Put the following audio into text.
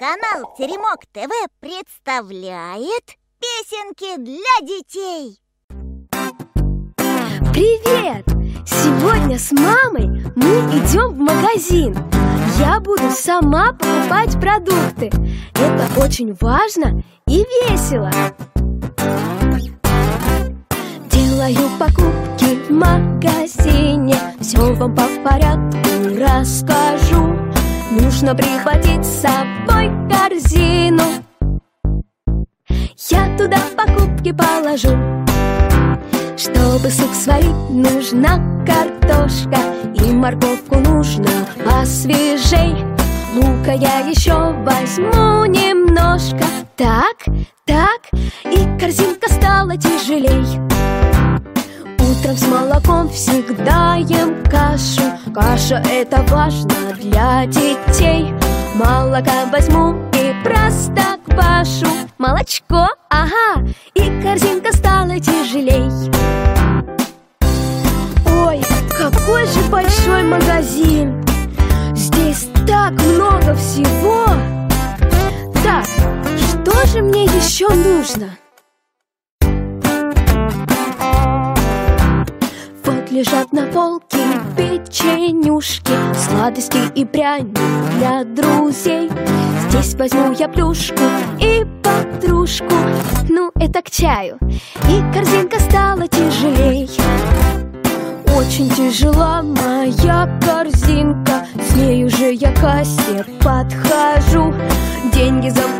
Канал Теремок ТВ представляет песенки для детей. Привет! Сегодня с мамой мы идем в магазин. Я буду сама покупать продукты. Это очень важно и весело. Делаю покупки в магазине. Все вам по порядку расскажу. Нужно прихватить с собой корзину. Я туда покупки положу. Чтобы суп сварить, нужна картошка И морковку нужно посвежей Лука я еще возьму немножко. Так, так, и корзинка стала тяжелей. Утром с молоком всегда ем кашу Каша это важно для детей. Молока возьму и просто квашу. Молочко, ага, и корзинка стала тяжелей. Ой, какой же большой магазин! Здесь так много всего! Так, что же мне еще нужно? Лежат на полке печенюшки. Сладости и пряник для друзей. Здесь возьму я плюшку и подружку. Ну, это к чаю. И корзинка стала тяжелей. Очень тяжела моя корзинка. С ней уже я кассе подхожу. Деньги заплачу